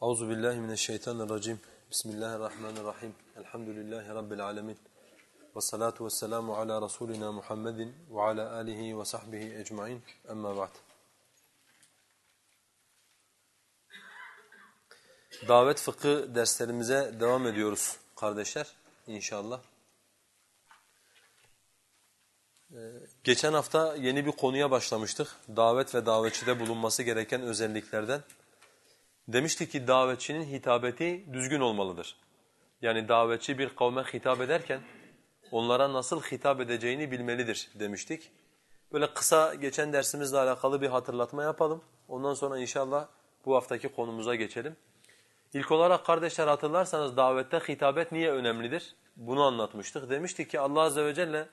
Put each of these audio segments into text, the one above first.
Auzu billahi mineşşeytanirracim. Bismillahirrahmanirrahim. Elhamdülillahi rabbil alamin. Ve salatu vesselamu ala rasulina Muhammedin ve ala alihi ve sahbihi ecmaîn. Amma ba'd. Davet fıkı derslerimize devam ediyoruz kardeşler inşallah. Ee, geçen hafta yeni bir konuya başlamıştık. Davet ve davetçide bulunması gereken özelliklerden. Demiştik ki davetçinin hitabeti düzgün olmalıdır. Yani davetçi bir kavme hitap ederken onlara nasıl hitap edeceğini bilmelidir demiştik. Böyle kısa geçen dersimizle alakalı bir hatırlatma yapalım. Ondan sonra inşallah bu haftaki konumuza geçelim. İlk olarak kardeşler hatırlarsanız davette hitabet niye önemlidir? Bunu anlatmıştık. Demiştik ki Allah Azze ve Celle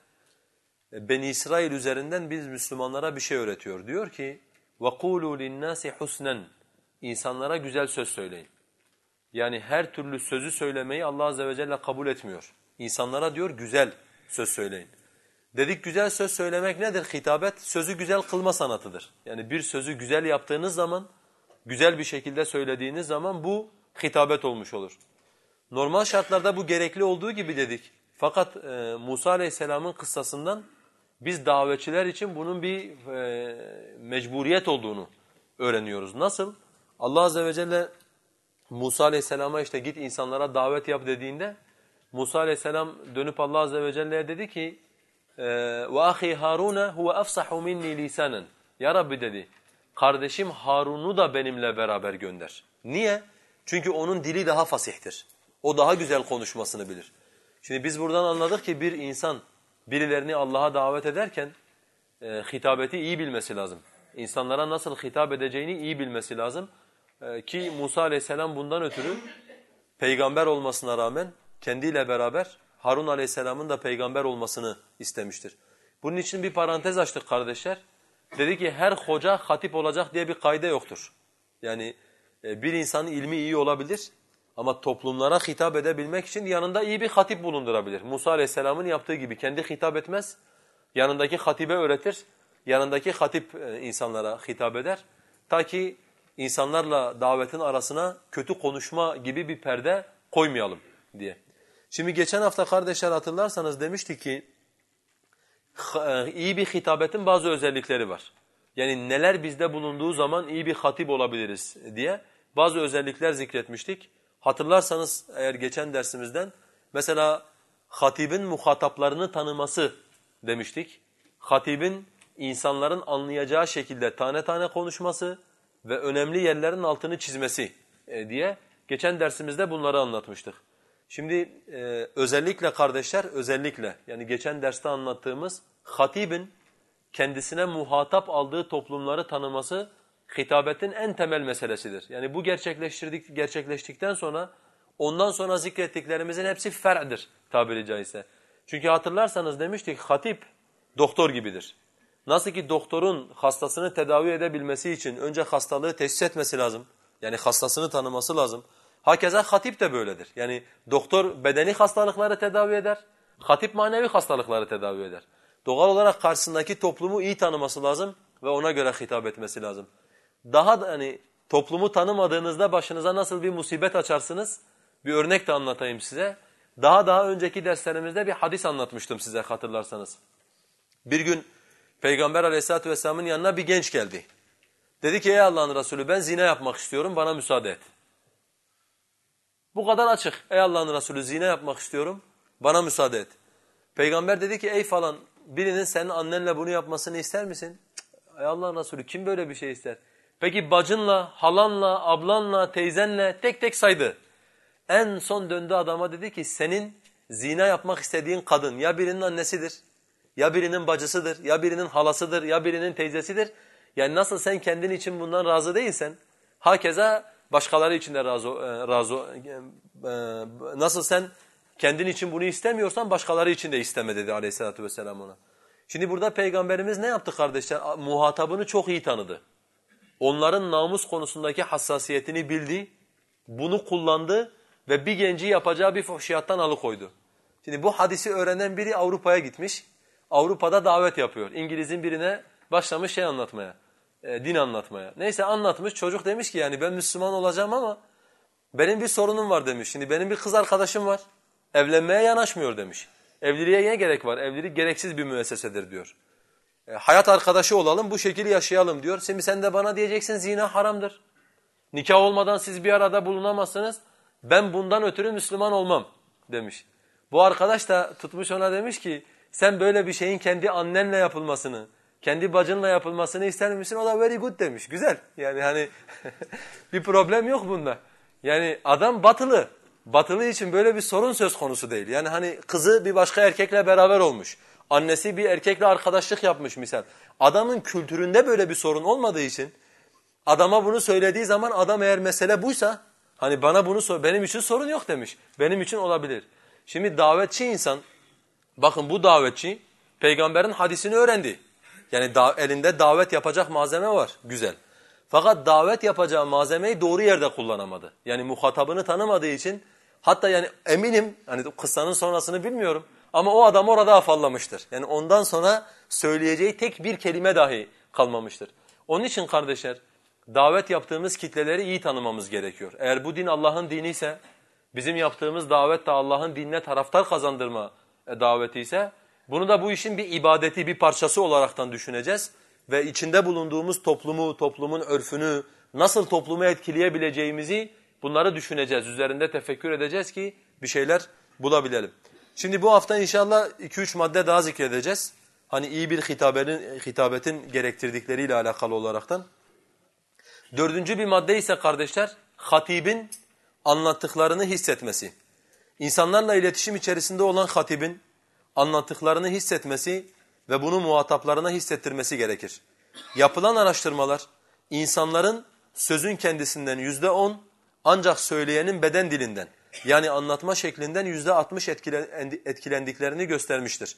e, Beni İsrail üzerinden biz Müslümanlara bir şey öğretiyor. Diyor ki وَقُولُوا لِلنَّاسِ حُسْنًا İnsanlara güzel söz söyleyin. Yani her türlü sözü söylemeyi Allah Azze ve Celle kabul etmiyor. İnsanlara diyor güzel söz söyleyin. Dedik güzel söz söylemek nedir? Hitabet sözü güzel kılma sanatıdır. Yani bir sözü güzel yaptığınız zaman, güzel bir şekilde söylediğiniz zaman bu hitabet olmuş olur. Normal şartlarda bu gerekli olduğu gibi dedik. Fakat e, Musa Aleyhisselam'ın kıssasından biz davetçiler için bunun bir e, mecburiyet olduğunu öğreniyoruz. Nasıl? Allah Azze ve Celle Musa Aleyhisselam'a işte git insanlara davet yap dediğinde Musa Aleyhisselam dönüp Allah Azze ve Celle'ye dedi ki وَاَخِي هَارُونَ هُوَ أَفْصَحُ مِنِّي لِسَانًا Ya Rabbi dedi, kardeşim Harun'u da benimle beraber gönder. Niye? Çünkü onun dili daha fasihtir. O daha güzel konuşmasını bilir. Şimdi biz buradan anladık ki bir insan birilerini Allah'a davet ederken e, hitabeti iyi bilmesi lazım. İnsanlara nasıl hitap edeceğini iyi bilmesi lazım. E, ki Musa aleyhisselam bundan ötürü peygamber olmasına rağmen kendiyle beraber Harun aleyhisselamın da peygamber olmasını istemiştir. Bunun için bir parantez açtık kardeşler. Dedi ki her hoca hatip olacak diye bir kaide yoktur. Yani e, bir insanın ilmi iyi olabilir ama toplumlara hitap edebilmek için yanında iyi bir hatip bulundurabilir. Musa aleyhisselamın yaptığı gibi kendi hitap etmez, yanındaki hatibe öğretir, yanındaki hatip e, insanlara hitap eder. Ta ki insanlarla davetin arasına kötü konuşma gibi bir perde koymayalım diye. Şimdi geçen hafta kardeşler hatırlarsanız demiştik ki e, iyi bir hitabetin bazı özellikleri var. Yani neler bizde bulunduğu zaman iyi bir hatip olabiliriz diye bazı özellikler zikretmiştik. Hatırlarsanız eğer geçen dersimizden mesela hatibin muhataplarını tanıması demiştik. Hatibin insanların anlayacağı şekilde tane tane konuşması ve önemli yerlerin altını çizmesi e, diye geçen dersimizde bunları anlatmıştık. Şimdi e, özellikle kardeşler özellikle yani geçen derste anlattığımız hatibin kendisine muhatap aldığı toplumları tanıması hitabetin en temel meselesidir. Yani bu gerçekleştirdik gerçekleştikten sonra ondan sonra zikrettiklerimizin hepsi fer'dir tabiri caizse. Çünkü hatırlarsanız demiştik hatip doktor gibidir. Nasıl ki doktorun hastasını tedavi edebilmesi için önce hastalığı teşhis etmesi lazım. Yani hastasını tanıması lazım. Hakeza hatip de böyledir. Yani doktor bedeni hastalıkları tedavi eder, hatip manevi hastalıkları tedavi eder. Doğal olarak karşısındaki toplumu iyi tanıması lazım ve ona göre hitap etmesi lazım. Daha da hani toplumu tanımadığınızda başınıza nasıl bir musibet açarsınız? Bir örnek de anlatayım size. Daha daha önceki derslerimizde bir hadis anlatmıştım size hatırlarsanız. Bir gün Peygamber aleyhissalatu vesselamın yanına bir genç geldi. Dedi ki ey Allah'ın Resulü ben zina yapmak istiyorum bana müsaade et. Bu kadar açık. Ey Allah'ın Resulü zina yapmak istiyorum bana müsaade et. Peygamber dedi ki ey falan birinin senin annenle bunu yapmasını ister misin? Ey Allah'ın Resulü kim böyle bir şey ister? Peki bacınla, halanla, ablanla, teyzenle tek tek saydı. En son döndü adama dedi ki senin zina yapmak istediğin kadın ya birinin annesidir, ya birinin bacısıdır, ya birinin halasıdır, ya birinin teyzesidir. Yani nasıl sen kendin için bundan razı değilsen, hakeza başkaları için de razı, e, razı e, nasıl sen kendin için bunu istemiyorsan başkaları için de isteme dedi aleyhissalatü vesselam ona. Şimdi burada Peygamberimiz ne yaptı kardeşler? Muhatabını çok iyi tanıdı. Onların namus konusundaki hassasiyetini bildi, bunu kullandı ve bir genci yapacağı bir fuhşiyattan alıkoydu. Şimdi bu hadisi öğrenen biri Avrupa'ya gitmiş, Avrupa'da davet yapıyor. İngiliz'in birine başlamış şey anlatmaya, e, din anlatmaya. Neyse anlatmış, çocuk demiş ki yani ben Müslüman olacağım ama Benim bir sorunum var demiş. Şimdi benim bir kız arkadaşım var. Evlenmeye yanaşmıyor demiş. Evliliğe ne gerek var? Evlilik gereksiz bir müessesedir diyor. E, hayat arkadaşı olalım, bu şekilde yaşayalım diyor. Şimdi sen de bana diyeceksin zina haramdır. Nikah olmadan siz bir arada bulunamazsınız. Ben bundan ötürü Müslüman olmam demiş. Bu arkadaş da tutmuş ona demiş ki sen böyle bir şeyin kendi annenle yapılmasını, kendi bacınla yapılmasını ister misin? O da very good demiş. Güzel. Yani hani bir problem yok bunda. Yani adam batılı. Batılı için böyle bir sorun söz konusu değil. Yani hani kızı bir başka erkekle beraber olmuş. Annesi bir erkekle arkadaşlık yapmış misal. Adamın kültüründe böyle bir sorun olmadığı için adama bunu söylediği zaman adam eğer mesele buysa hani bana bunu sor benim için sorun yok demiş. Benim için olabilir. Şimdi davetçi insan bakın bu davetçi peygamberin hadisini öğrendi. Yani da, elinde davet yapacak malzeme var. Güzel. Fakat davet yapacağı malzemeyi doğru yerde kullanamadı. Yani muhatabını tanımadığı için hatta yani eminim hani kıssanın sonrasını bilmiyorum ama o adam orada afallamıştır. Yani ondan sonra söyleyeceği tek bir kelime dahi kalmamıştır. Onun için kardeşler davet yaptığımız kitleleri iyi tanımamız gerekiyor. Eğer bu din Allah'ın dini ise bizim yaptığımız davet de Allah'ın dinine taraftar kazandırma daveti ise bunu da bu işin bir ibadeti, bir parçası olaraktan düşüneceğiz ve içinde bulunduğumuz toplumu, toplumun örfünü, nasıl toplumu etkileyebileceğimizi bunları düşüneceğiz. Üzerinde tefekkür edeceğiz ki bir şeyler bulabilelim. Şimdi bu hafta inşallah 2-3 madde daha zikredeceğiz. Hani iyi bir hitabetin, hitabetin gerektirdikleriyle alakalı olaraktan. Dördüncü bir madde ise kardeşler, hatibin anlattıklarını hissetmesi. İnsanlarla iletişim içerisinde olan hatibin anlattıklarını hissetmesi ve bunu muhataplarına hissettirmesi gerekir. Yapılan araştırmalar insanların sözün kendisinden yüzde on ancak söyleyenin beden dilinden yani anlatma şeklinden yüzde altmış etkilendiklerini göstermiştir.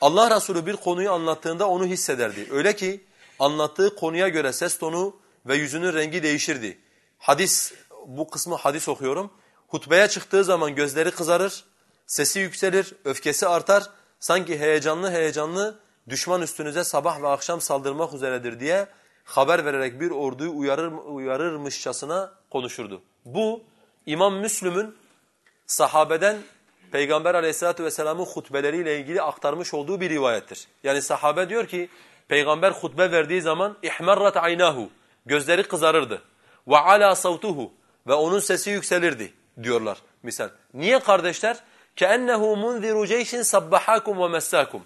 Allah Resulü bir konuyu anlattığında onu hissederdi. Öyle ki anlattığı konuya göre ses tonu ve yüzünün rengi değişirdi. Hadis, bu kısmı hadis okuyorum. Hutbeye çıktığı zaman gözleri kızarır, sesi yükselir, öfkesi artar sanki heyecanlı heyecanlı düşman üstünüze sabah ve akşam saldırmak üzeredir diye haber vererek bir orduyu uyarır, uyarırmışçasına konuşurdu. Bu İmam Müslüm'ün sahabeden Peygamber aleyhissalatu vesselamın hutbeleriyle ilgili aktarmış olduğu bir rivayettir. Yani sahabe diyor ki Peygamber hutbe verdiği zaman ihmarrat aynahu gözleri kızarırdı. Ve ala savtuhu ve onun sesi yükselirdi diyorlar misal. Niye kardeşler? كَأَنَّهُ مُنْذِرُ جَيْشٍ سَبَّحَاكُمْ وَمَسَّاكُمْ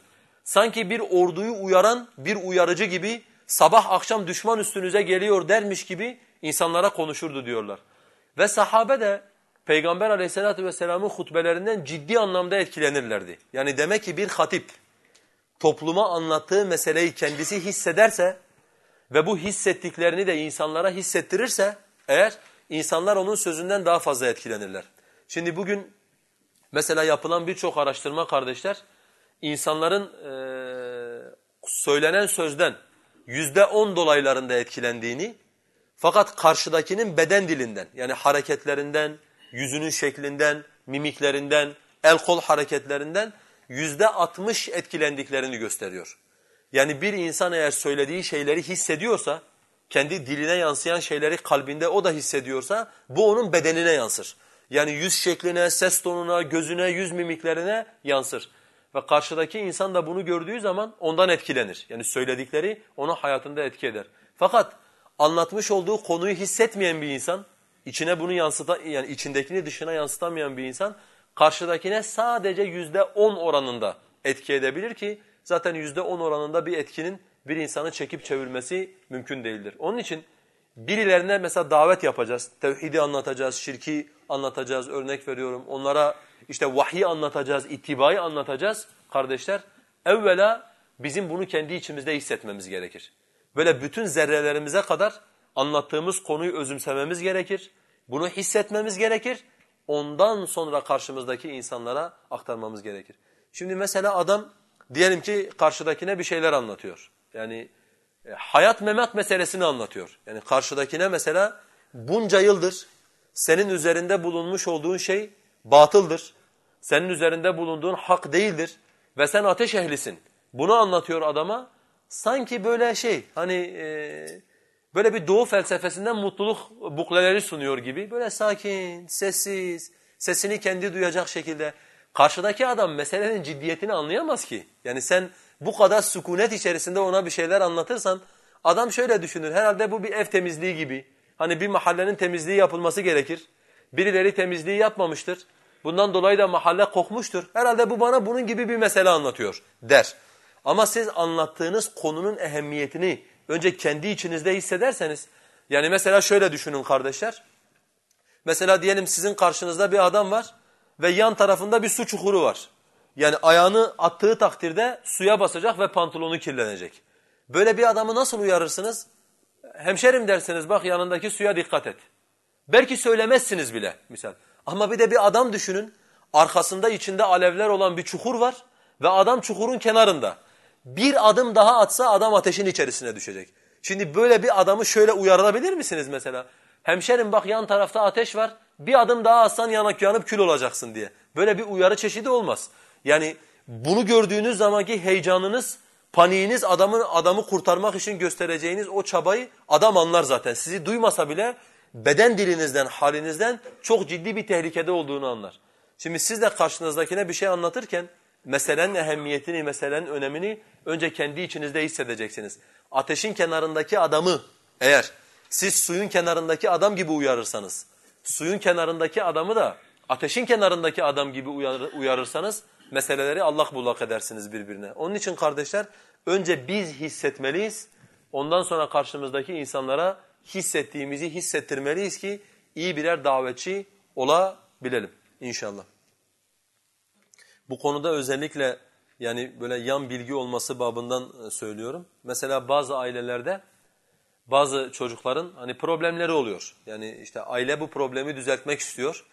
Sanki bir orduyu uyaran bir uyarıcı gibi sabah akşam düşman üstünüze geliyor dermiş gibi insanlara konuşurdu diyorlar. Ve sahabe de Peygamber aleyhissalatu vesselamın hutbelerinden ciddi anlamda etkilenirlerdi. Yani demek ki bir hatip topluma anlattığı meseleyi kendisi hissederse ve bu hissettiklerini de insanlara hissettirirse eğer insanlar onun sözünden daha fazla etkilenirler. Şimdi bugün Mesela yapılan birçok araştırma kardeşler, insanların e, söylenen sözden yüzde on dolaylarında etkilendiğini, fakat karşıdakinin beden dilinden, yani hareketlerinden, yüzünün şeklinden, mimiklerinden, el kol hareketlerinden yüzde altmış etkilendiklerini gösteriyor. Yani bir insan eğer söylediği şeyleri hissediyorsa, kendi diline yansıyan şeyleri kalbinde o da hissediyorsa, bu onun bedenine yansır. Yani yüz şekline, ses tonuna, gözüne, yüz mimiklerine yansır. Ve karşıdaki insan da bunu gördüğü zaman ondan etkilenir. Yani söyledikleri onu hayatında etki eder. Fakat anlatmış olduğu konuyu hissetmeyen bir insan, içine bunu yansıta yani içindekini dışına yansıtamayan bir insan karşıdakine sadece yüzde on oranında etki edebilir ki zaten yüzde on oranında bir etkinin bir insanı çekip çevirmesi mümkün değildir. Onun için birilerine mesela davet yapacağız, tevhidi anlatacağız, şirki anlatacağız, örnek veriyorum. Onlara işte vahyi anlatacağız, ittibayı anlatacağız kardeşler. Evvela bizim bunu kendi içimizde hissetmemiz gerekir. Böyle bütün zerrelerimize kadar anlattığımız konuyu özümsememiz gerekir. Bunu hissetmemiz gerekir. Ondan sonra karşımızdaki insanlara aktarmamız gerekir. Şimdi mesela adam diyelim ki karşıdakine bir şeyler anlatıyor. Yani e, hayat memat meselesini anlatıyor. Yani karşıdakine mesela bunca yıldır senin üzerinde bulunmuş olduğun şey batıldır. Senin üzerinde bulunduğun hak değildir ve sen ateş ehlisin. Bunu anlatıyor adama. Sanki böyle şey hani e, böyle bir doğu felsefesinden mutluluk bukleleri sunuyor gibi. Böyle sakin, sessiz, sesini kendi duyacak şekilde. Karşıdaki adam meselenin ciddiyetini anlayamaz ki. Yani sen bu kadar sükunet içerisinde ona bir şeyler anlatırsan adam şöyle düşünür. Herhalde bu bir ev temizliği gibi. Hani bir mahallenin temizliği yapılması gerekir. Birileri temizliği yapmamıştır. Bundan dolayı da mahalle kokmuştur. Herhalde bu bana bunun gibi bir mesele anlatıyor der. Ama siz anlattığınız konunun ehemmiyetini önce kendi içinizde hissederseniz, yani mesela şöyle düşünün kardeşler. Mesela diyelim sizin karşınızda bir adam var ve yan tarafında bir su çukuru var. Yani ayağını attığı takdirde suya basacak ve pantolonu kirlenecek. Böyle bir adamı nasıl uyarırsınız? Hemşerim dersiniz bak yanındaki suya dikkat et. Belki söylemezsiniz bile misal. Ama bir de bir adam düşünün. Arkasında içinde alevler olan bir çukur var ve adam çukurun kenarında. Bir adım daha atsa adam ateşin içerisine düşecek. Şimdi böyle bir adamı şöyle uyarabilir misiniz mesela? Hemşerim bak yan tarafta ateş var. Bir adım daha atsan yanak yanıp kül olacaksın diye. Böyle bir uyarı çeşidi olmaz. Yani bunu gördüğünüz zamanki heyecanınız, paniğiniz adamın adamı kurtarmak için göstereceğiniz o çabayı adam anlar zaten. Sizi duymasa bile beden dilinizden, halinizden çok ciddi bir tehlikede olduğunu anlar. Şimdi siz de karşınızdakine bir şey anlatırken meselenin ehemmiyetini, meselenin önemini önce kendi içinizde hissedeceksiniz. Ateşin kenarındaki adamı eğer siz suyun kenarındaki adam gibi uyarırsanız, suyun kenarındaki adamı da ateşin kenarındaki adam gibi uyarırsanız meseleleri Allah bullak edersiniz birbirine. Onun için kardeşler önce biz hissetmeliyiz. Ondan sonra karşımızdaki insanlara hissettiğimizi hissettirmeliyiz ki iyi birer davetçi olabilelim inşallah. Bu konuda özellikle yani böyle yan bilgi olması babından e, söylüyorum. Mesela bazı ailelerde bazı çocukların hani problemleri oluyor. Yani işte aile bu problemi düzeltmek istiyor.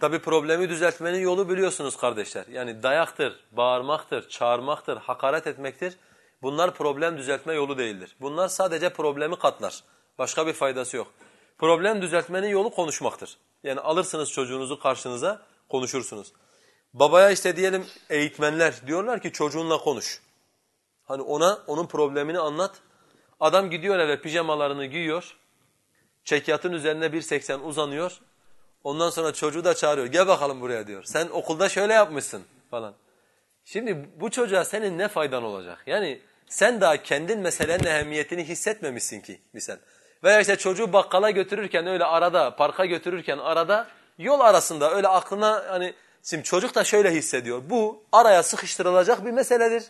Tabi problemi düzeltmenin yolu biliyorsunuz kardeşler. Yani dayaktır, bağırmaktır, çağırmaktır, hakaret etmektir. Bunlar problem düzeltme yolu değildir. Bunlar sadece problemi katlar. Başka bir faydası yok. Problem düzeltmenin yolu konuşmaktır. Yani alırsınız çocuğunuzu karşınıza konuşursunuz. Babaya işte diyelim eğitmenler diyorlar ki çocuğunla konuş. Hani ona onun problemini anlat. Adam gidiyor eve pijamalarını giyiyor. Çekyatın üzerine 1.80 uzanıyor. Ondan sonra çocuğu da çağırıyor. Gel bakalım buraya diyor. Sen okulda şöyle yapmışsın falan. Şimdi bu çocuğa senin ne faydan olacak? Yani sen daha kendin meselenin ehemmiyetini hissetmemişsin ki misal. Veya işte çocuğu bakkala götürürken öyle arada, parka götürürken arada yol arasında öyle aklına hani şimdi çocuk da şöyle hissediyor. Bu araya sıkıştırılacak bir meseledir.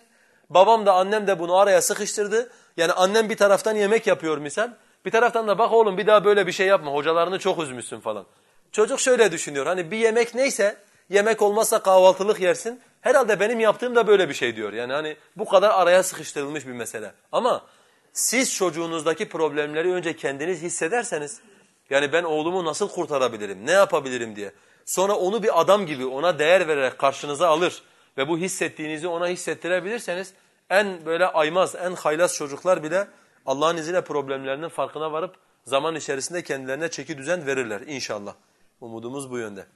Babam da annem de bunu araya sıkıştırdı. Yani annem bir taraftan yemek yapıyor misal. Bir taraftan da bak oğlum bir daha böyle bir şey yapma hocalarını çok üzmüşsün falan. Çocuk şöyle düşünüyor hani bir yemek neyse yemek olmazsa kahvaltılık yersin. Herhalde benim yaptığım da böyle bir şey diyor. Yani hani bu kadar araya sıkıştırılmış bir mesele. Ama siz çocuğunuzdaki problemleri önce kendiniz hissederseniz yani ben oğlumu nasıl kurtarabilirim, ne yapabilirim diye. Sonra onu bir adam gibi ona değer vererek karşınıza alır ve bu hissettiğinizi ona hissettirebilirseniz en böyle aymaz, en haylaz çocuklar bile Allah'ın izniyle problemlerinin farkına varıp zaman içerisinde kendilerine çeki düzen verirler inşallah. Umudumuz bu yönde.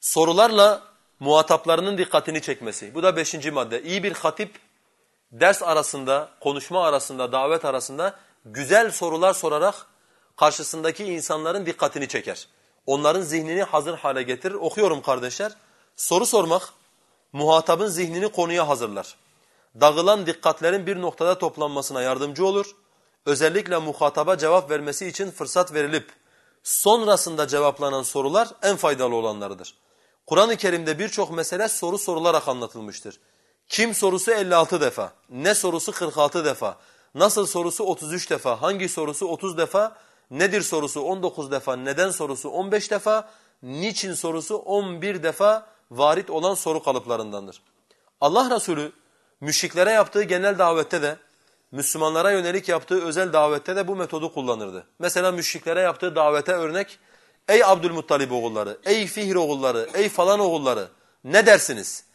Sorularla muhataplarının dikkatini çekmesi. Bu da beşinci madde. İyi bir hatip ders arasında, konuşma arasında, davet arasında güzel sorular sorarak karşısındaki insanların dikkatini çeker. Onların zihnini hazır hale getirir. Okuyorum kardeşler. Soru sormak muhatabın zihnini konuya hazırlar. Dağılan dikkatlerin bir noktada toplanmasına yardımcı olur. Özellikle muhataba cevap vermesi için fırsat verilip sonrasında cevaplanan sorular en faydalı olanlarıdır. Kur'an-ı Kerim'de birçok mesele soru sorularak anlatılmıştır. Kim sorusu 56 defa, ne sorusu 46 defa, nasıl sorusu 33 defa, hangi sorusu 30 defa, nedir sorusu 19 defa, neden sorusu 15 defa, niçin sorusu 11 defa varit olan soru kalıplarındandır. Allah Resulü müşriklere yaptığı genel davette de, Müslümanlara yönelik yaptığı özel davette de bu metodu kullanırdı. Mesela müşriklere yaptığı davete örnek, ey Abdülmuttalib oğulları, ey Fihr oğulları, ey falan oğulları ne dersiniz?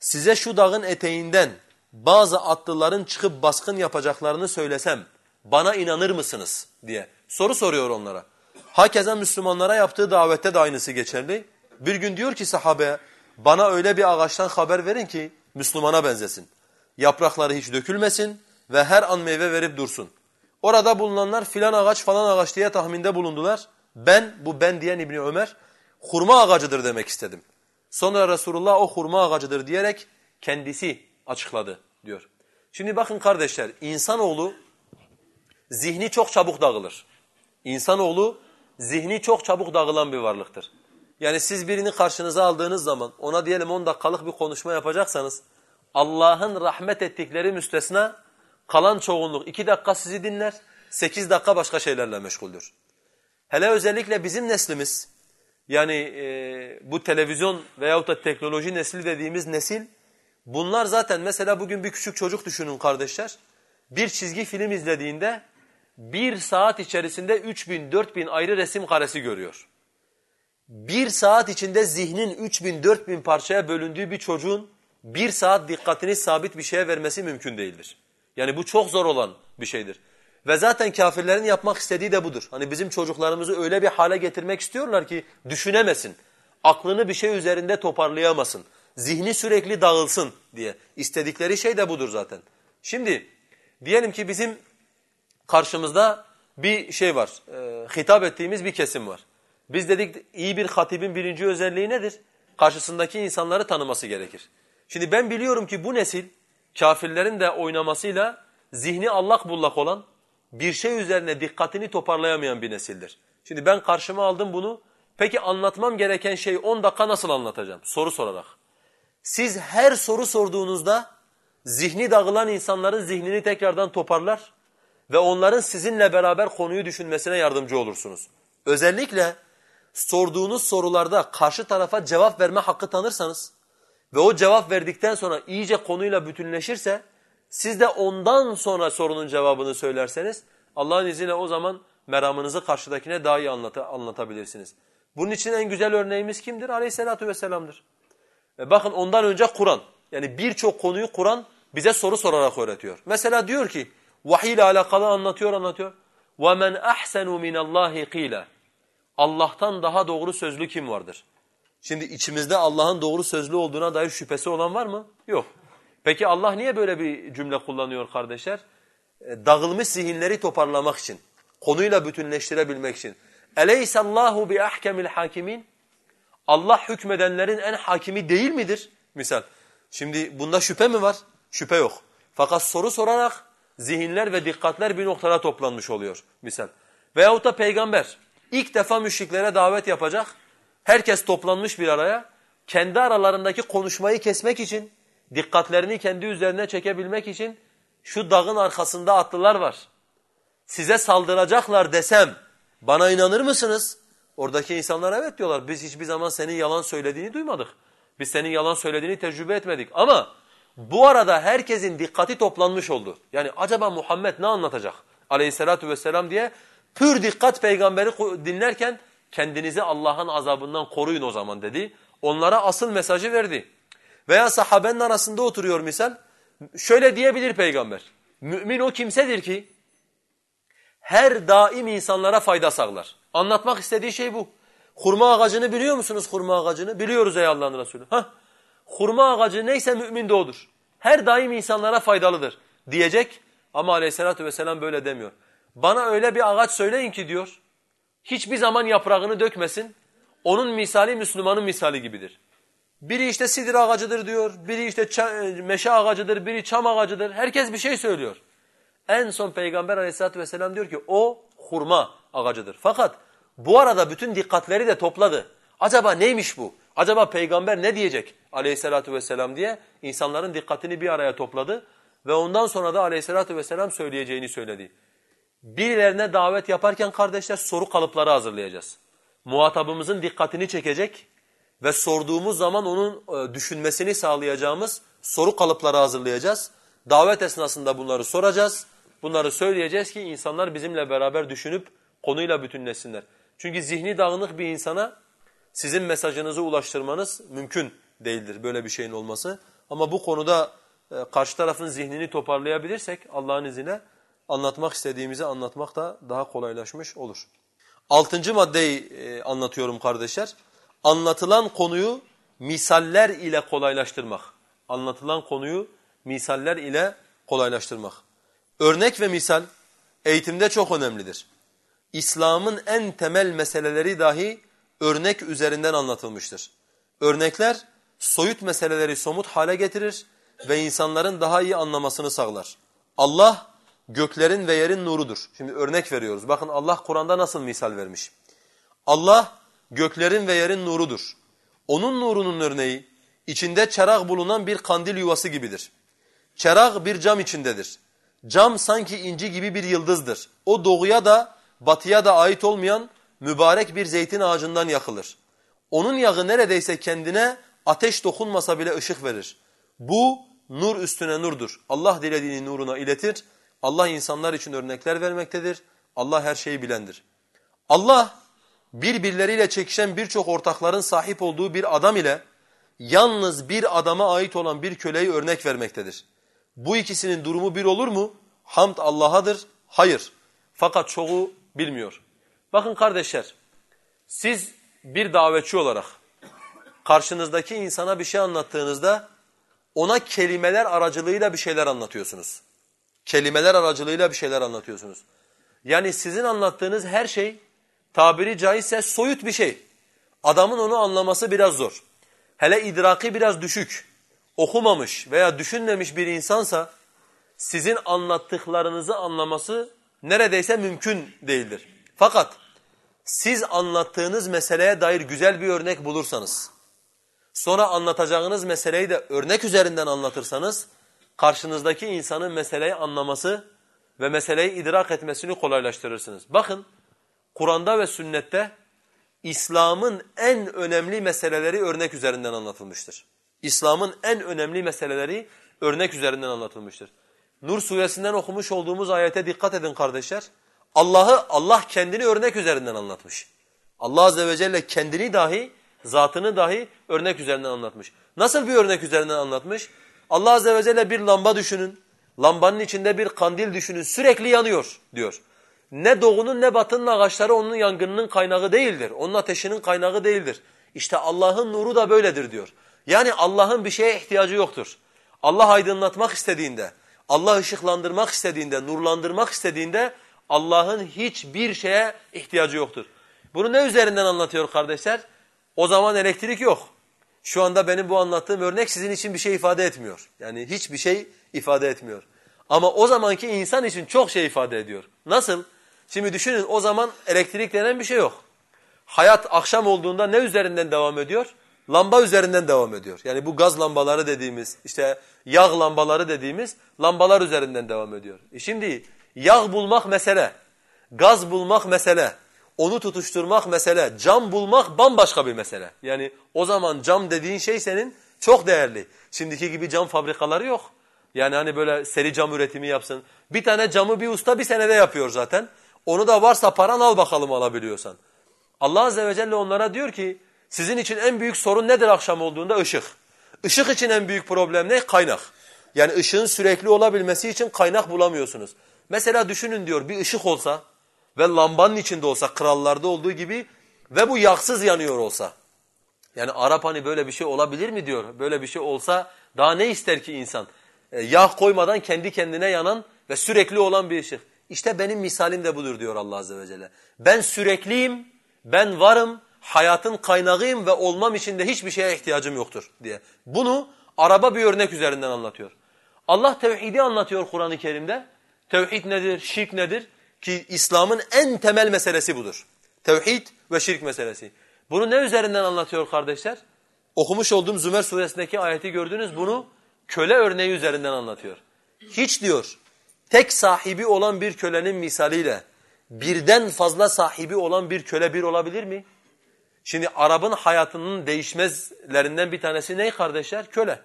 size şu dağın eteğinden bazı atlıların çıkıp baskın yapacaklarını söylesem bana inanır mısınız diye soru soruyor onlara. Hakeza Müslümanlara yaptığı davette de aynısı geçerli. Bir gün diyor ki sahabe bana öyle bir ağaçtan haber verin ki Müslümana benzesin. Yaprakları hiç dökülmesin ve her an meyve verip dursun. Orada bulunanlar filan ağaç falan ağaç diye tahminde bulundular. Ben, bu ben diyen İbni Ömer, hurma ağacıdır demek istedim. Sonra Resulullah o hurma ağacıdır diyerek kendisi açıkladı diyor. Şimdi bakın kardeşler, insanoğlu zihni çok çabuk dağılır. İnsanoğlu zihni çok çabuk dağılan bir varlıktır. Yani siz birini karşınıza aldığınız zaman ona diyelim 10 dakikalık bir konuşma yapacaksanız Allah'ın rahmet ettikleri müstesna kalan çoğunluk 2 dakika sizi dinler, 8 dakika başka şeylerle meşguldür. Hele özellikle bizim neslimiz yani e, bu televizyon veyahut da teknoloji nesli dediğimiz nesil bunlar zaten mesela bugün bir küçük çocuk düşünün kardeşler. Bir çizgi film izlediğinde bir saat içerisinde 3000 4000 ayrı resim karesi görüyor. Bir saat içinde zihnin 3000 4000 parçaya bölündüğü bir çocuğun bir saat dikkatini sabit bir şeye vermesi mümkün değildir. Yani bu çok zor olan bir şeydir. Ve zaten kafirlerin yapmak istediği de budur. Hani bizim çocuklarımızı öyle bir hale getirmek istiyorlar ki düşünemesin. Aklını bir şey üzerinde toparlayamasın. Zihni sürekli dağılsın diye. İstedikleri şey de budur zaten. Şimdi diyelim ki bizim karşımızda bir şey var. E, hitap ettiğimiz bir kesim var. Biz dedik iyi bir hatibin birinci özelliği nedir? Karşısındaki insanları tanıması gerekir. Şimdi ben biliyorum ki bu nesil kafirlerin de oynamasıyla zihni allak bullak olan bir şey üzerine dikkatini toparlayamayan bir nesildir. Şimdi ben karşıma aldım bunu. Peki anlatmam gereken şey 10 dakika nasıl anlatacağım? Soru sorarak. Siz her soru sorduğunuzda zihni dağılan insanların zihnini tekrardan toparlar ve onların sizinle beraber konuyu düşünmesine yardımcı olursunuz. Özellikle sorduğunuz sorularda karşı tarafa cevap verme hakkı tanırsanız ve o cevap verdikten sonra iyice konuyla bütünleşirse siz de ondan sonra sorunun cevabını söylerseniz Allah'ın izniyle o zaman meramınızı karşıdakine daha iyi anlat anlatabilirsiniz. Bunun için en güzel örneğimiz kimdir? Aleyhissalatu vesselam'dır. E bakın ondan önce Kur'an. Yani birçok konuyu Kur'an bize soru sorarak öğretiyor. Mesela diyor ki vahiy ile alakalı anlatıyor anlatıyor. وَمَنْ أَحْسَنُ مِنَ اللّٰهِ قِيلًا Allah'tan daha doğru sözlü kim vardır? Şimdi içimizde Allah'ın doğru sözlü olduğuna dair şüphesi olan var mı? Yok. Peki Allah niye böyle bir cümle kullanıyor kardeşler? E, dağılmış zihinleri toparlamak için, konuyla bütünleştirebilmek için. Eleysallahu bi ahkemil hakimin? Allah hükmedenlerin en hakimi değil midir? Misal. Şimdi bunda şüphe mi var? Şüphe yok. Fakat soru sorarak zihinler ve dikkatler bir noktada toplanmış oluyor. Misal. Veyahut da peygamber ilk defa müşriklere davet yapacak Herkes toplanmış bir araya. Kendi aralarındaki konuşmayı kesmek için dikkatlerini kendi üzerine çekebilmek için şu dağın arkasında atlılar var. Size saldıracaklar desem bana inanır mısınız? Oradaki insanlar evet diyorlar biz hiçbir zaman senin yalan söylediğini duymadık. Biz senin yalan söylediğini tecrübe etmedik ama bu arada herkesin dikkati toplanmış oldu. Yani acaba Muhammed ne anlatacak aleyhissalatu vesselam diye pür dikkat peygamberi dinlerken kendinizi Allah'ın azabından koruyun o zaman dedi. Onlara asıl mesajı verdi. Veya sahabenin arasında oturuyor misal. Şöyle diyebilir peygamber. Mümin o kimsedir ki her daim insanlara fayda sağlar. Anlatmak istediği şey bu. Hurma ağacını biliyor musunuz hurma ağacını? Biliyoruz ey Allah'ın Resulü. Hah. Hurma ağacı neyse mümin de odur. Her daim insanlara faydalıdır diyecek ama aleyhissalatü vesselam böyle demiyor. Bana öyle bir ağaç söyleyin ki diyor, hiçbir zaman yaprağını dökmesin, onun misali Müslümanın misali gibidir. Biri işte sidir ağacıdır diyor, biri işte e, meşe ağacıdır, biri çam ağacıdır. Herkes bir şey söylüyor. En son Peygamber aleyhissalatü vesselam diyor ki o hurma ağacıdır. Fakat bu arada bütün dikkatleri de topladı. Acaba neymiş bu? Acaba peygamber ne diyecek aleyhissalatü vesselam diye insanların dikkatini bir araya topladı. Ve ondan sonra da aleyhissalatü vesselam söyleyeceğini söyledi. Birilerine davet yaparken kardeşler soru kalıpları hazırlayacağız. Muhatabımızın dikkatini çekecek ve sorduğumuz zaman onun e, düşünmesini sağlayacağımız soru kalıpları hazırlayacağız. Davet esnasında bunları soracağız. Bunları söyleyeceğiz ki insanlar bizimle beraber düşünüp konuyla bütünleşsinler. Çünkü zihni dağınık bir insana sizin mesajınızı ulaştırmanız mümkün değildir böyle bir şeyin olması. Ama bu konuda e, karşı tarafın zihnini toparlayabilirsek Allah'ın izniyle anlatmak istediğimizi anlatmak da daha kolaylaşmış olur. Altıncı maddeyi e, anlatıyorum kardeşler anlatılan konuyu misaller ile kolaylaştırmak. Anlatılan konuyu misaller ile kolaylaştırmak. Örnek ve misal eğitimde çok önemlidir. İslam'ın en temel meseleleri dahi örnek üzerinden anlatılmıştır. Örnekler soyut meseleleri somut hale getirir ve insanların daha iyi anlamasını sağlar. Allah göklerin ve yerin nurudur. Şimdi örnek veriyoruz. Bakın Allah Kur'an'da nasıl misal vermiş. Allah göklerin ve yerin nurudur. Onun nurunun örneği içinde çaraq bulunan bir kandil yuvası gibidir. Çaraq bir cam içindedir. Cam sanki inci gibi bir yıldızdır. O doğuya da batıya da ait olmayan mübarek bir zeytin ağacından yakılır. Onun yağı neredeyse kendine ateş dokunmasa bile ışık verir. Bu nur üstüne nurdur. Allah dilediğini nuruna iletir. Allah insanlar için örnekler vermektedir. Allah her şeyi bilendir. Allah birbirleriyle çekişen birçok ortakların sahip olduğu bir adam ile yalnız bir adama ait olan bir köleyi örnek vermektedir. Bu ikisinin durumu bir olur mu? Hamd Allah'adır. Hayır. Fakat çoğu bilmiyor. Bakın kardeşler, siz bir davetçi olarak karşınızdaki insana bir şey anlattığınızda ona kelimeler aracılığıyla bir şeyler anlatıyorsunuz. Kelimeler aracılığıyla bir şeyler anlatıyorsunuz. Yani sizin anlattığınız her şey tabiri caizse soyut bir şey. Adamın onu anlaması biraz zor. Hele idraki biraz düşük, okumamış veya düşünmemiş bir insansa sizin anlattıklarınızı anlaması neredeyse mümkün değildir. Fakat siz anlattığınız meseleye dair güzel bir örnek bulursanız, sonra anlatacağınız meseleyi de örnek üzerinden anlatırsanız, karşınızdaki insanın meseleyi anlaması ve meseleyi idrak etmesini kolaylaştırırsınız. Bakın, Kur'an'da ve sünnette İslam'ın en önemli meseleleri örnek üzerinden anlatılmıştır. İslam'ın en önemli meseleleri örnek üzerinden anlatılmıştır. Nur suresinden okumuş olduğumuz ayete dikkat edin kardeşler. Allah'ı Allah kendini örnek üzerinden anlatmış. Allah azze ve celle kendini dahi, zatını dahi örnek üzerinden anlatmış. Nasıl bir örnek üzerinden anlatmış? Allah azze ve celle bir lamba düşünün. Lambanın içinde bir kandil düşünün. Sürekli yanıyor diyor. Ne doğunun ne batının ağaçları onun yangınının kaynağı değildir. Onun ateşinin kaynağı değildir. İşte Allah'ın nuru da böyledir diyor. Yani Allah'ın bir şeye ihtiyacı yoktur. Allah aydınlatmak istediğinde, Allah ışıklandırmak istediğinde, nurlandırmak istediğinde Allah'ın hiçbir şeye ihtiyacı yoktur. Bunu ne üzerinden anlatıyor kardeşler? O zaman elektrik yok. Şu anda benim bu anlattığım örnek sizin için bir şey ifade etmiyor. Yani hiçbir şey ifade etmiyor. Ama o zamanki insan için çok şey ifade ediyor. Nasıl? Şimdi düşünün o zaman elektrik denen bir şey yok. Hayat akşam olduğunda ne üzerinden devam ediyor? Lamba üzerinden devam ediyor. Yani bu gaz lambaları dediğimiz, işte yağ lambaları dediğimiz lambalar üzerinden devam ediyor. E şimdi yağ bulmak mesele, gaz bulmak mesele, onu tutuşturmak mesele, cam bulmak bambaşka bir mesele. Yani o zaman cam dediğin şey senin çok değerli. Şimdiki gibi cam fabrikaları yok. Yani hani böyle seri cam üretimi yapsın. Bir tane camı bir usta bir senede yapıyor zaten. Onu da varsa paran al bakalım alabiliyorsan. Allah Azze ve Celle onlara diyor ki sizin için en büyük sorun nedir akşam olduğunda? Işık. Işık için en büyük problem ne? Kaynak. Yani ışığın sürekli olabilmesi için kaynak bulamıyorsunuz. Mesela düşünün diyor bir ışık olsa ve lambanın içinde olsa krallarda olduğu gibi ve bu yaksız yanıyor olsa. Yani Arap hani böyle bir şey olabilir mi diyor. Böyle bir şey olsa daha ne ister ki insan? E, yağ koymadan kendi kendine yanan ve sürekli olan bir ışık. İşte benim misalim de budur diyor Allah Azze ve Celle. Ben sürekliyim, ben varım, hayatın kaynağıyım ve olmam için de hiçbir şeye ihtiyacım yoktur diye. Bunu araba bir örnek üzerinden anlatıyor. Allah tevhidi anlatıyor Kur'an-ı Kerim'de. Tevhid nedir, şirk nedir? Ki İslam'ın en temel meselesi budur. Tevhid ve şirk meselesi. Bunu ne üzerinden anlatıyor kardeşler? Okumuş olduğum Zümer suresindeki ayeti gördünüz. Bunu köle örneği üzerinden anlatıyor. Hiç diyor tek sahibi olan bir kölenin misaliyle birden fazla sahibi olan bir köle bir olabilir mi? Şimdi Arap'ın hayatının değişmezlerinden bir tanesi ne kardeşler? Köle.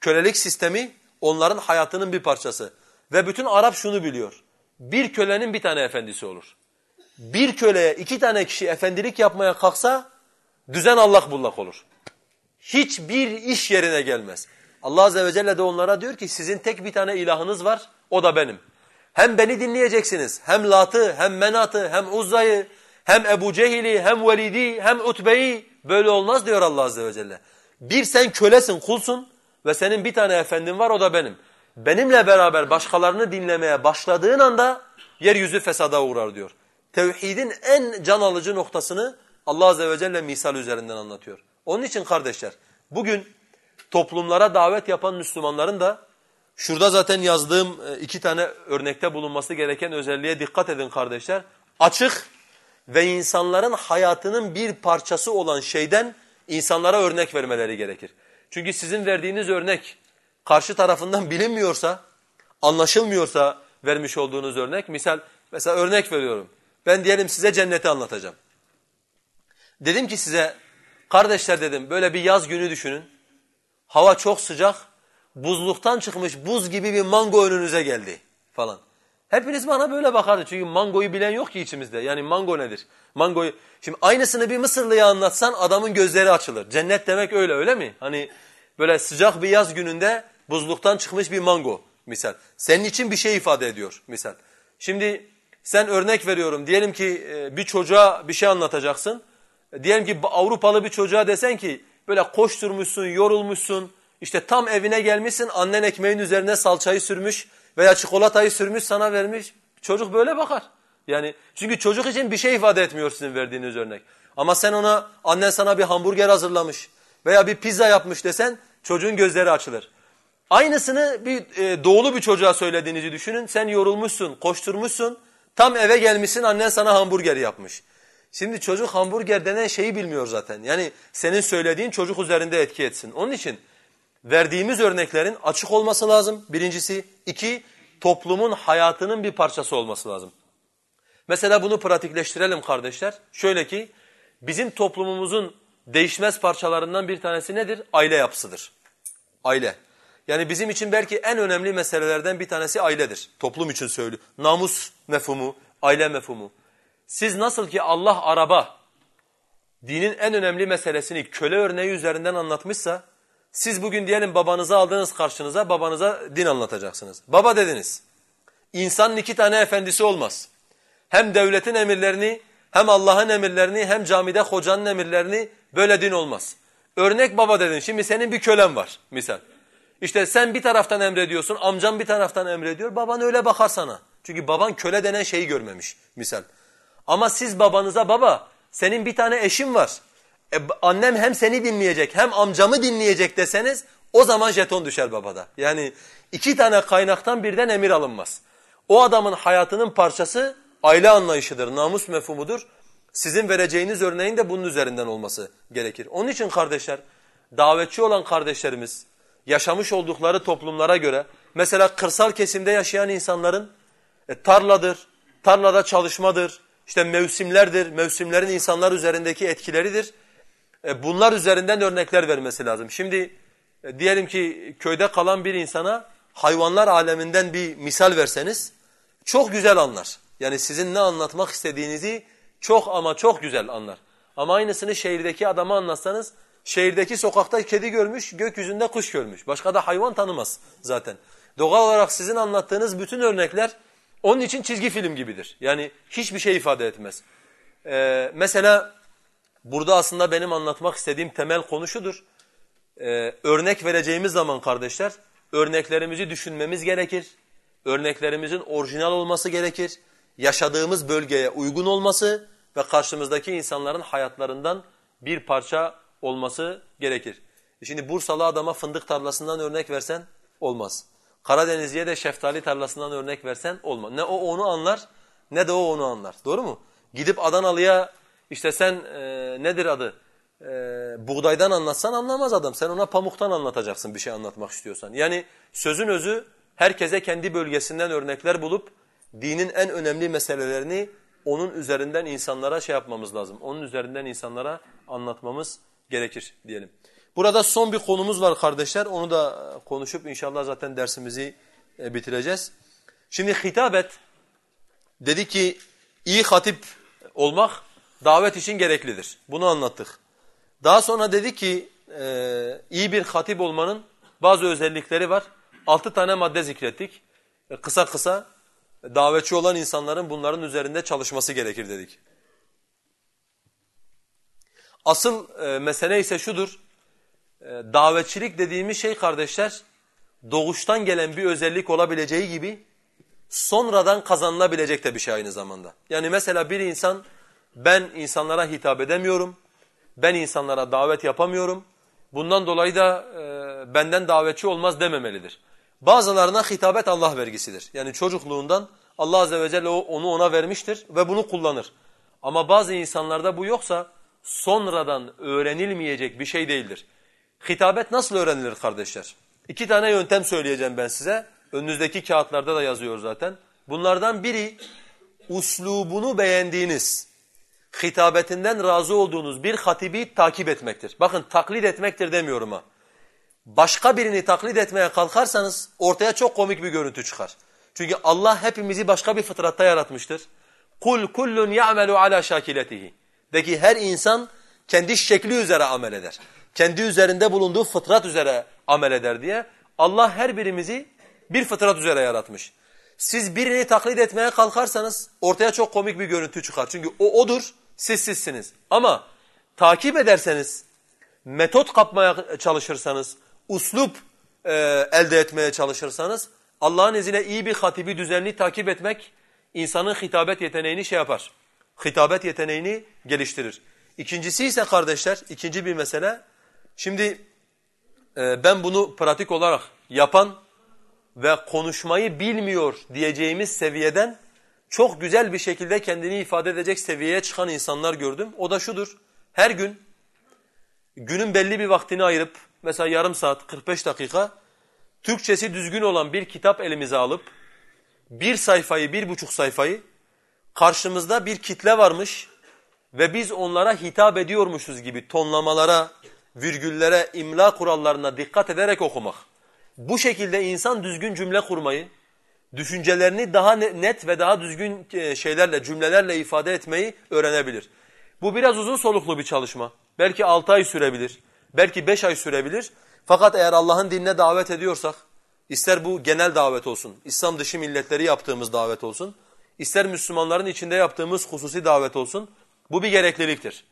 Kölelik sistemi onların hayatının bir parçası. Ve bütün Arap şunu biliyor. Bir kölenin bir tane efendisi olur. Bir köleye iki tane kişi efendilik yapmaya kalksa düzen allak bullak olur. Hiçbir iş yerine gelmez. Allah Azze ve Celle de onlara diyor ki sizin tek bir tane ilahınız var o da benim. Hem beni dinleyeceksiniz hem Lat'ı hem Menat'ı hem Uzza'yı hem Ebu Cehil'i hem Velid'i hem Utbe'yi böyle olmaz diyor Allah Azze ve Celle. Bir sen kölesin kulsun ve senin bir tane efendin var o da benim. Benimle beraber başkalarını dinlemeye başladığın anda yeryüzü fesada uğrar diyor. Tevhidin en can alıcı noktasını Allah Azze ve Celle misal üzerinden anlatıyor. Onun için kardeşler bugün toplumlara davet yapan Müslümanların da şurada zaten yazdığım e, iki tane örnekte bulunması gereken özelliğe dikkat edin kardeşler. Açık ve insanların hayatının bir parçası olan şeyden insanlara örnek vermeleri gerekir. Çünkü sizin verdiğiniz örnek karşı tarafından bilinmiyorsa, anlaşılmıyorsa vermiş olduğunuz örnek, misal mesela örnek veriyorum. Ben diyelim size cenneti anlatacağım. Dedim ki size, kardeşler dedim böyle bir yaz günü düşünün. Hava çok sıcak, buzluktan çıkmış buz gibi bir mango önünüze geldi falan. Hepiniz bana böyle bakardı çünkü mangoyu bilen yok ki içimizde. Yani mango nedir? Mangoyu şimdi aynısını bir Mısırlıya anlatsan adamın gözleri açılır. Cennet demek öyle öyle mi? Hani böyle sıcak bir yaz gününde buzluktan çıkmış bir mango misal. Senin için bir şey ifade ediyor misal. Şimdi sen örnek veriyorum diyelim ki e, bir çocuğa bir şey anlatacaksın. Diyelim ki Avrupalı bir çocuğa desen ki böyle koşturmuşsun, yorulmuşsun, işte tam evine gelmişsin annen ekmeğin üzerine salçayı sürmüş veya çikolatayı sürmüş sana vermiş. Çocuk böyle bakar. Yani çünkü çocuk için bir şey ifade etmiyor sizin verdiğiniz örnek. Ama sen ona annen sana bir hamburger hazırlamış veya bir pizza yapmış desen çocuğun gözleri açılır. Aynısını bir e, doğulu bir çocuğa söylediğinizi düşünün. Sen yorulmuşsun, koşturmuşsun. Tam eve gelmişsin annen sana hamburger yapmış. Şimdi çocuk hamburger denen şeyi bilmiyor zaten. Yani senin söylediğin çocuk üzerinde etki etsin. Onun için verdiğimiz örneklerin açık olması lazım birincisi. iki toplumun hayatının bir parçası olması lazım. Mesela bunu pratikleştirelim kardeşler. Şöyle ki bizim toplumumuzun değişmez parçalarından bir tanesi nedir? Aile yapısıdır. Aile. Yani bizim için belki en önemli meselelerden bir tanesi ailedir. Toplum için söylüyor. Namus mefhumu, aile mefhumu. Siz nasıl ki Allah araba dinin en önemli meselesini köle örneği üzerinden anlatmışsa siz bugün diyelim babanızı aldınız karşınıza babanıza din anlatacaksınız. Baba dediniz. İnsanın iki tane efendisi olmaz. Hem devletin emirlerini hem Allah'ın emirlerini hem camide hocanın emirlerini böyle din olmaz. Örnek baba dedin. Şimdi senin bir kölen var misal. İşte sen bir taraftan emrediyorsun, amcan bir taraftan emrediyor. Baban öyle bakar sana. Çünkü baban köle denen şeyi görmemiş misal. Ama siz babanıza baba senin bir tane eşin var. E, annem hem seni dinleyecek hem amcamı dinleyecek deseniz o zaman jeton düşer babada. Yani iki tane kaynaktan birden emir alınmaz. O adamın hayatının parçası aile anlayışıdır, namus mefhumudur. Sizin vereceğiniz örneğin de bunun üzerinden olması gerekir. Onun için kardeşler, davetçi olan kardeşlerimiz yaşamış oldukları toplumlara göre mesela kırsal kesimde yaşayan insanların e, tarladır, tarlada çalışmadır, işte mevsimlerdir, mevsimlerin insanlar üzerindeki etkileridir. E, bunlar üzerinden örnekler vermesi lazım. Şimdi e, diyelim ki köyde kalan bir insana hayvanlar aleminden bir misal verseniz çok güzel anlar. Yani sizin ne anlatmak istediğinizi çok ama çok güzel anlar. Ama aynısını şehirdeki adama anlatsanız şehirdeki sokakta kedi görmüş, gökyüzünde kuş görmüş. Başka da hayvan tanımaz zaten. Doğal olarak sizin anlattığınız bütün örnekler onun için çizgi film gibidir. Yani hiçbir şey ifade etmez. Ee, mesela burada aslında benim anlatmak istediğim temel konu. Ee, örnek vereceğimiz zaman kardeşler, örneklerimizi düşünmemiz gerekir. Örneklerimizin orijinal olması gerekir. Yaşadığımız bölgeye uygun olması ve karşımızdaki insanların hayatlarından bir parça olması gerekir. E şimdi Bursalı adama fındık tarlasından örnek versen olmaz. Karadenizli'ye de şeftali tarlasından örnek versen olmaz. Ne o onu anlar ne de o onu anlar. Doğru mu? Gidip Adanalı'ya işte sen e, nedir adı? E, buğdaydan anlatsan anlamaz adam. Sen ona pamuktan anlatacaksın bir şey anlatmak istiyorsan. Yani sözün özü herkese kendi bölgesinden örnekler bulup dinin en önemli meselelerini onun üzerinden insanlara şey yapmamız lazım. Onun üzerinden insanlara anlatmamız gerekir diyelim. Burada son bir konumuz var kardeşler. Onu da konuşup inşallah zaten dersimizi e, bitireceğiz. Şimdi hitabet dedi ki iyi hatip olmak davet için gereklidir. Bunu anlattık. Daha sonra dedi ki e, iyi bir hatip olmanın bazı özellikleri var. Altı tane madde zikrettik. E, kısa kısa davetçi olan insanların bunların üzerinde çalışması gerekir dedik. Asıl e, mesele ise şudur. E, davetçilik dediğimiz şey kardeşler doğuştan gelen bir özellik olabileceği gibi sonradan kazanılabilecek de bir şey aynı zamanda. Yani mesela bir insan ben insanlara hitap edemiyorum, ben insanlara davet yapamıyorum, bundan dolayı da e, benden davetçi olmaz dememelidir. Bazılarına hitabet Allah vergisidir. Yani çocukluğundan Allah Azze ve Celle onu ona vermiştir ve bunu kullanır. Ama bazı insanlarda bu yoksa sonradan öğrenilmeyecek bir şey değildir. Hitabet nasıl öğrenilir kardeşler? İki tane yöntem söyleyeceğim ben size. Önünüzdeki kağıtlarda da yazıyor zaten. Bunlardan biri uslubunu beğendiğiniz, hitabetinden razı olduğunuz bir hatibi takip etmektir. Bakın taklit etmektir demiyorum ha. Başka birini taklit etmeye kalkarsanız ortaya çok komik bir görüntü çıkar. Çünkü Allah hepimizi başka bir fıtratta yaratmıştır. Kul kullun ya'melu ala şakiletihi. De ki her insan kendi şekli üzere amel eder. Kendi üzerinde bulunduğu fıtrat üzere amel eder diye Allah her birimizi bir fıtrat üzere yaratmış. Siz birini taklit etmeye kalkarsanız ortaya çok komik bir görüntü çıkar. Çünkü o odur, siz sizsiniz. Ama takip ederseniz, metot kapmaya çalışırsanız, uslup e, elde etmeye çalışırsanız Allah'ın izniyle iyi bir hatibi düzenli takip etmek insanın hitabet yeteneğini şey yapar. Hitabet yeteneğini geliştirir. İkincisi ise kardeşler, ikinci bir mesele. Şimdi e, ben bunu pratik olarak yapan ve konuşmayı bilmiyor diyeceğimiz seviyeden çok güzel bir şekilde kendini ifade edecek seviyeye çıkan insanlar gördüm. O da şudur. Her gün günün belli bir vaktini ayırıp mesela yarım saat 45 dakika Türkçesi düzgün olan bir kitap elimize alıp bir sayfayı, bir buçuk sayfayı karşımızda bir kitle varmış ve biz onlara hitap ediyormuşuz gibi tonlamalara, virgüllere, imla kurallarına dikkat ederek okumak. Bu şekilde insan düzgün cümle kurmayı, düşüncelerini daha net ve daha düzgün e, şeylerle, cümlelerle ifade etmeyi öğrenebilir. Bu biraz uzun soluklu bir çalışma. Belki 6 ay sürebilir, belki 5 ay sürebilir. Fakat eğer Allah'ın dinine davet ediyorsak, ister bu genel davet olsun, İslam dışı milletleri yaptığımız davet olsun, ister Müslümanların içinde yaptığımız hususi davet olsun, bu bir gerekliliktir.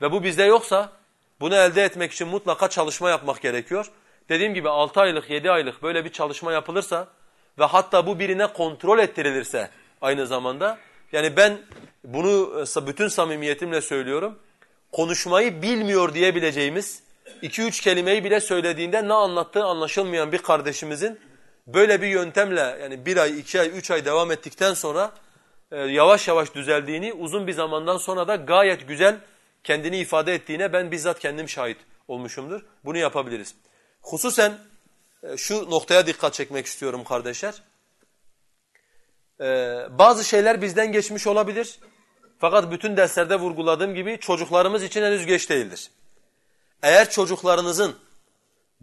Ve bu bizde yoksa bunu elde etmek için mutlaka çalışma yapmak gerekiyor. Dediğim gibi 6 aylık, 7 aylık böyle bir çalışma yapılırsa ve hatta bu birine kontrol ettirilirse aynı zamanda yani ben bunu e, bütün samimiyetimle söylüyorum. Konuşmayı bilmiyor diyebileceğimiz 2-3 kelimeyi bile söylediğinde ne anlattığı anlaşılmayan bir kardeşimizin böyle bir yöntemle yani bir ay, iki ay, üç ay devam ettikten sonra e, yavaş yavaş düzeldiğini uzun bir zamandan sonra da gayet güzel kendini ifade ettiğine ben bizzat kendim şahit olmuşumdur. Bunu yapabiliriz. Hususen e, şu noktaya dikkat çekmek istiyorum kardeşler. E, bazı şeyler bizden geçmiş olabilir. Fakat bütün derslerde vurguladığım gibi çocuklarımız için henüz geç değildir. Eğer çocuklarınızın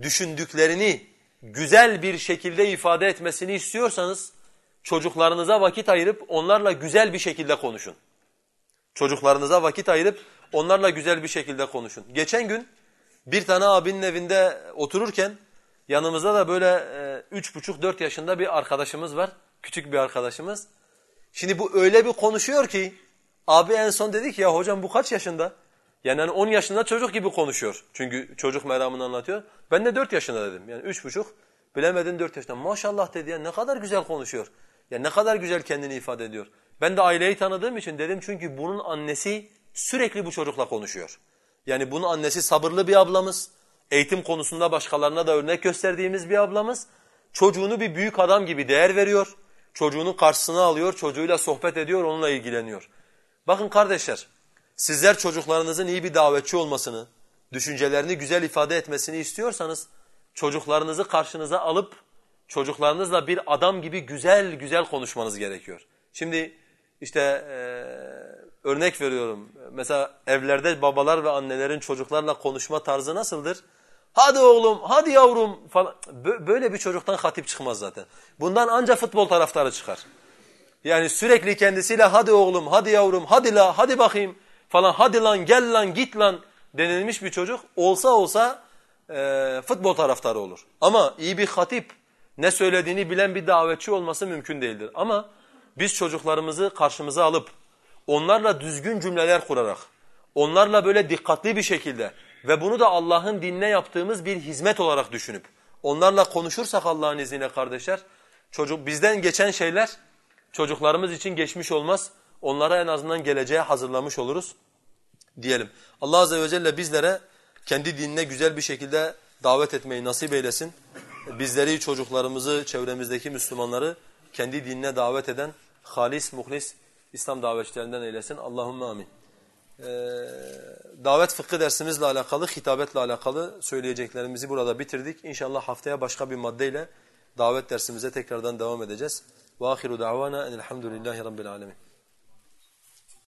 düşündüklerini güzel bir şekilde ifade etmesini istiyorsanız çocuklarınıza vakit ayırıp onlarla güzel bir şekilde konuşun. Çocuklarınıza vakit ayırıp onlarla güzel bir şekilde konuşun. Geçen gün bir tane abinin evinde otururken yanımızda da böyle e, üç buçuk dört yaşında bir arkadaşımız var. Küçük bir arkadaşımız. Şimdi bu öyle bir konuşuyor ki abi en son dedi ki ya hocam bu kaç yaşında? Yani hani 10 yaşında çocuk gibi konuşuyor. Çünkü çocuk meramını anlatıyor. Ben de 4 yaşında dedim. Yani üç buçuk bilemedin 4 yaşında. Maşallah dedi ya ne kadar güzel konuşuyor. Ya ne kadar güzel kendini ifade ediyor. Ben de aileyi tanıdığım için dedim çünkü bunun annesi sürekli bu çocukla konuşuyor. Yani bunun annesi sabırlı bir ablamız. Eğitim konusunda başkalarına da örnek gösterdiğimiz bir ablamız. Çocuğunu bir büyük adam gibi değer veriyor. Çocuğunu karşısına alıyor, çocuğuyla sohbet ediyor, onunla ilgileniyor. Bakın kardeşler, sizler çocuklarınızın iyi bir davetçi olmasını, düşüncelerini güzel ifade etmesini istiyorsanız, çocuklarınızı karşınıza alıp çocuklarınızla bir adam gibi güzel güzel konuşmanız gerekiyor. Şimdi işte e, örnek veriyorum. Mesela evlerde babalar ve annelerin çocuklarla konuşma tarzı nasıldır? Hadi oğlum, hadi yavrum falan. Böyle bir çocuktan hatip çıkmaz zaten. Bundan ancak futbol taraftarı çıkar. Yani sürekli kendisiyle hadi oğlum, hadi yavrum, hadi la, hadi bakayım falan, hadi lan, gel lan, git lan denilmiş bir çocuk olsa olsa e, futbol taraftarı olur. Ama iyi bir hatip, ne söylediğini bilen bir davetçi olması mümkün değildir. Ama biz çocuklarımızı karşımıza alıp onlarla düzgün cümleler kurarak, onlarla böyle dikkatli bir şekilde ve bunu da Allah'ın dinine yaptığımız bir hizmet olarak düşünüp onlarla konuşursak Allah'ın izniyle kardeşler, çocuk bizden geçen şeyler Çocuklarımız için geçmiş olmaz. Onlara en azından geleceğe hazırlamış oluruz diyelim. Allah Azze ve Celle bizlere kendi dinine güzel bir şekilde davet etmeyi nasip eylesin Bizleri, çocuklarımızı, çevremizdeki Müslümanları kendi dinine davet eden halis, muhlis İslam davetçilerinden eylesin. Allahümme amin. Ee, davet fıkhı dersimizle alakalı, hitabetle alakalı söyleyeceklerimizi burada bitirdik. İnşallah haftaya başka bir maddeyle davet dersimize tekrardan devam edeceğiz. وآخر دعوانا أن الحمد لله رب العالمين